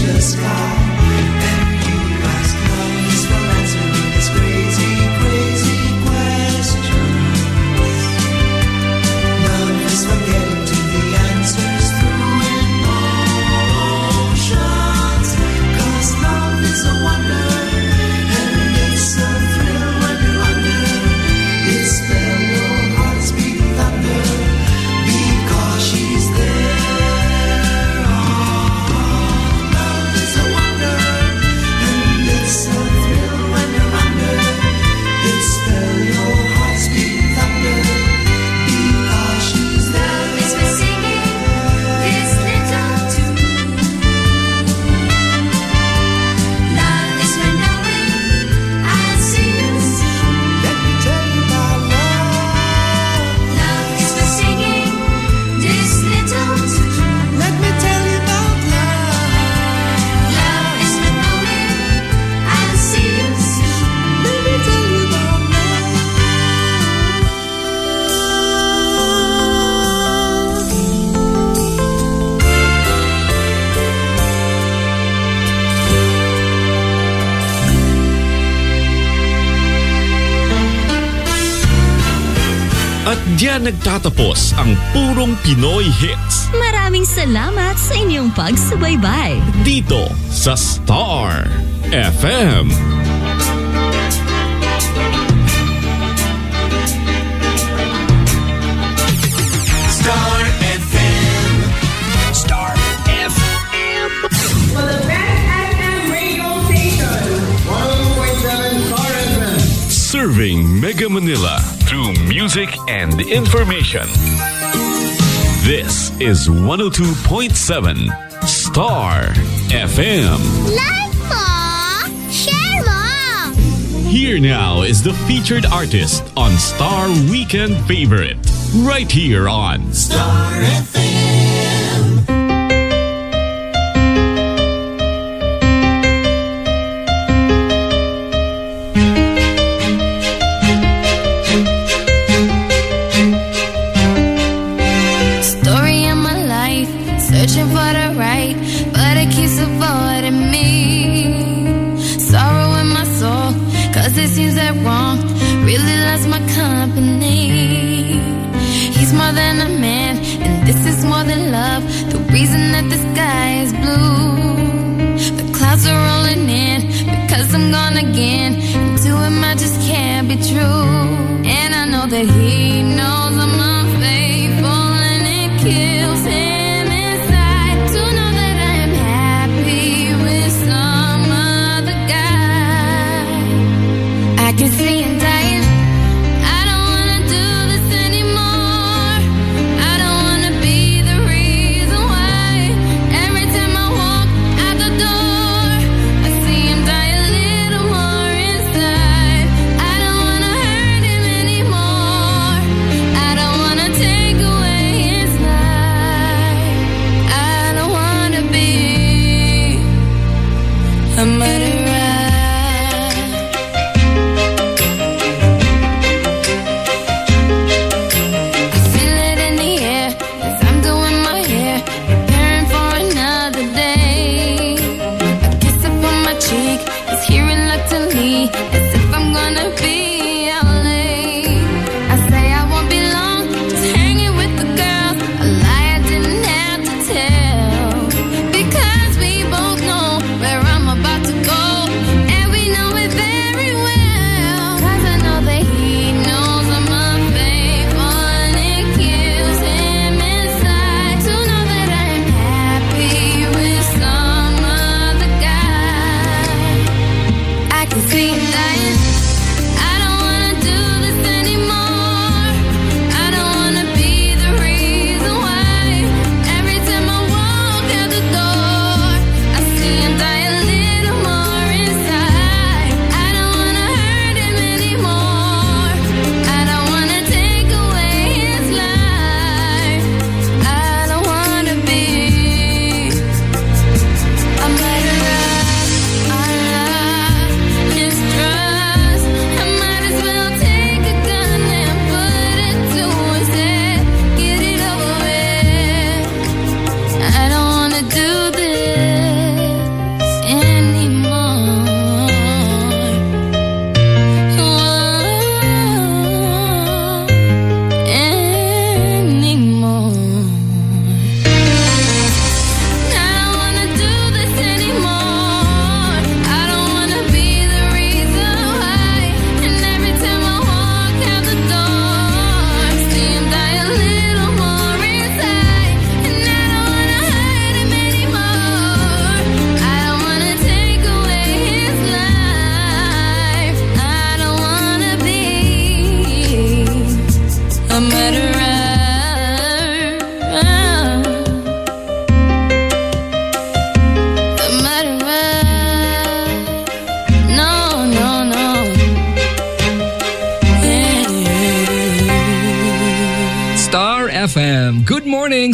just got. Diyan nagtatapos ang purong Pinoy hits. Maraming salamat sa inyong pagsubaybay. Dito sa Star FM. Star FM. Star FM. For the best FM radio station. 101.7 Star FM. Serving Mega Manila through music and information. This is 102.7 Star FM. Like mo! Share mo! Here now is the featured artist on Star Weekend Favorite. Right here on Star FM. Love. The reason that the sky is blue. The clouds are rolling in because I'm gone again. And to him, I just can't be true. And I know that he knows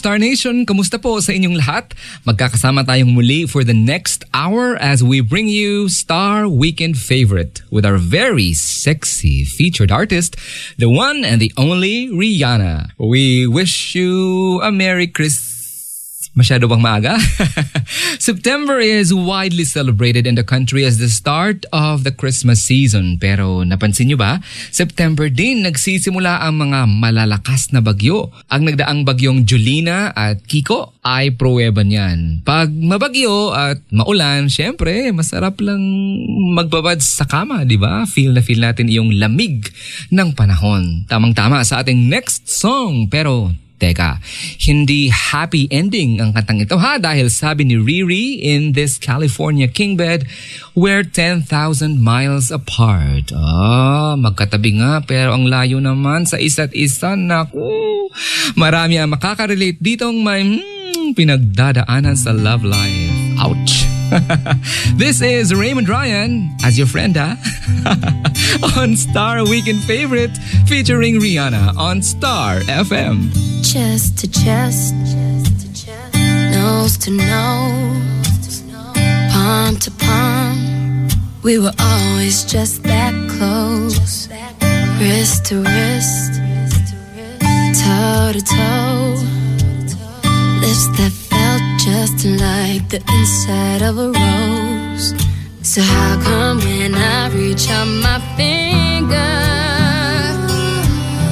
Star Nation. Kamusta po sa inyong lahat? Magkakasama tayong muli for the next hour as we bring you Star Weekend Favorite with our very sexy featured artist, the one and the only Rihanna. We wish you a Merry Christmas. Masyado bang maaga? September is widely celebrated in the country as the start of the Christmas season. Pero napansin nyo ba? September din nagsisimula ang mga malalakas na bagyo. Ang nagdaang bagyong Julina at Kiko ay pruweba niyan. Pag mabagyo at maulan, syempre, masarap lang magbabad sa kama, di ba? Feel na feel natin yung lamig ng panahon. Tamang-tama sa ating next song. Pero Teka, hindi happy ending ang kantang ito ha dahil sabi ni Riri in this California king bed, we're 10,000 miles apart. Ah, magkatabi nga pero ang layo naman sa isa't isa. Naku, marami ang makaka-relate ditong may hmm, pinagdadaanan sa love life. Ouch! this is Raymund Ryan as your friend, ha? on Star Weekend Favorite featuring Rihanna on Star FM. chest to chest, nose to nose, palm to palm. We were always just that close, wrist to wrist, toe to toe. Lips that just like the inside of a rose. So how come when I reach out my finger?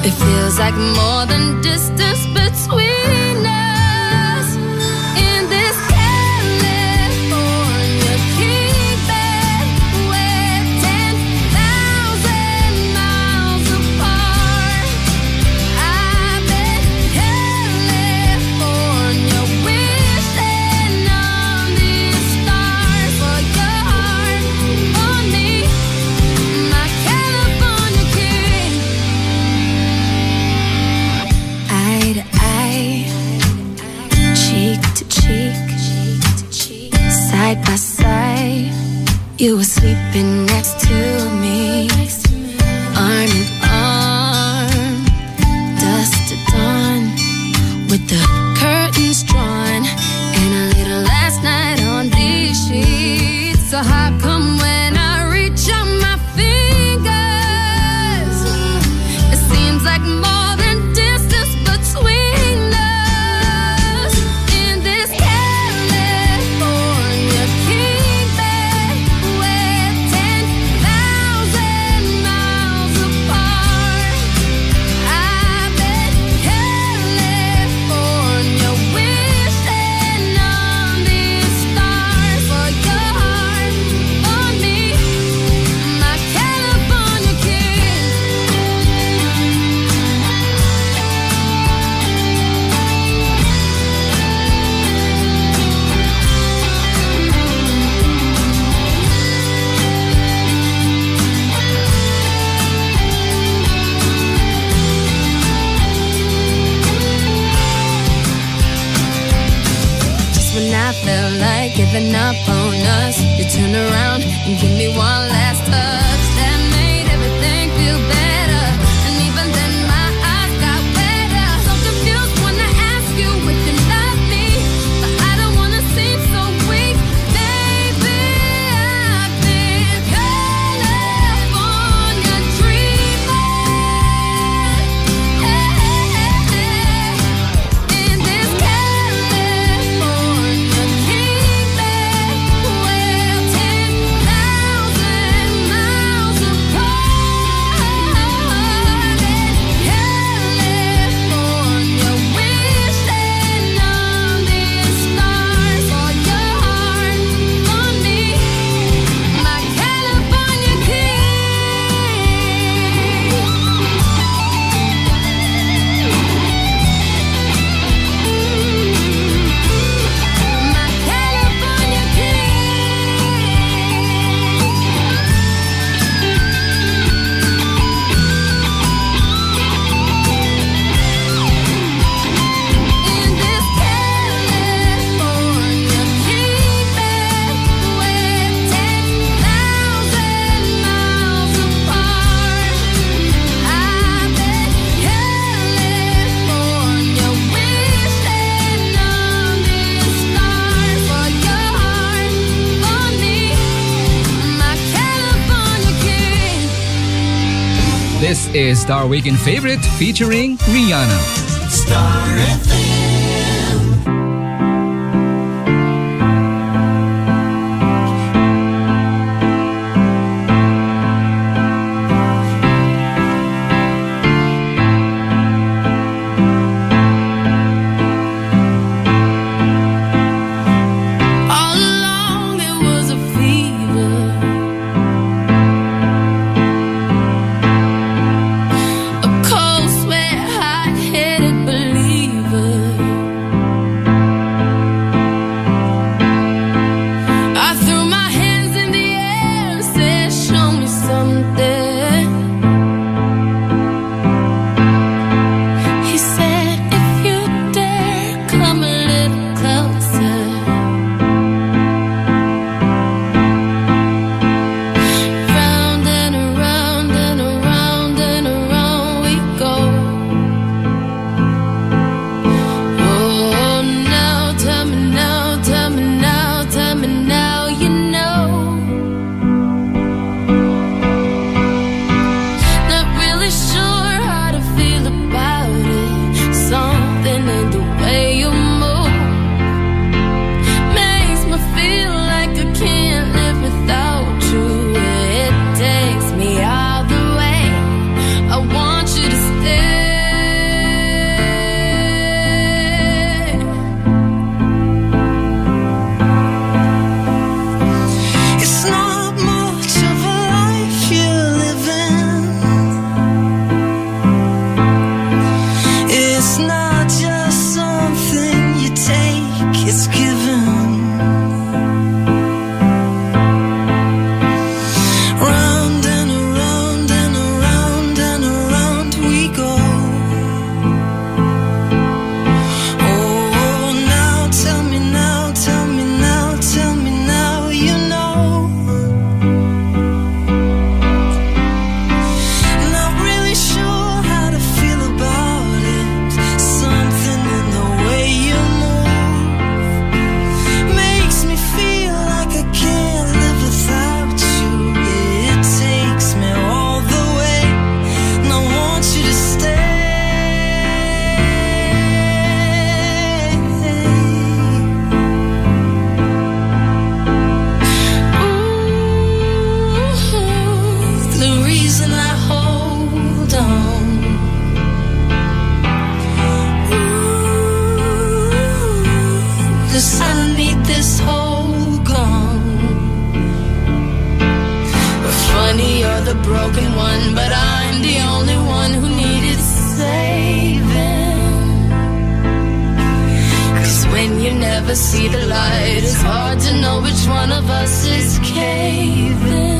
It feels like more than distance between us. You were sleeping is Star Weekend Favorite featuring Rihanna. Star FM. This is caving.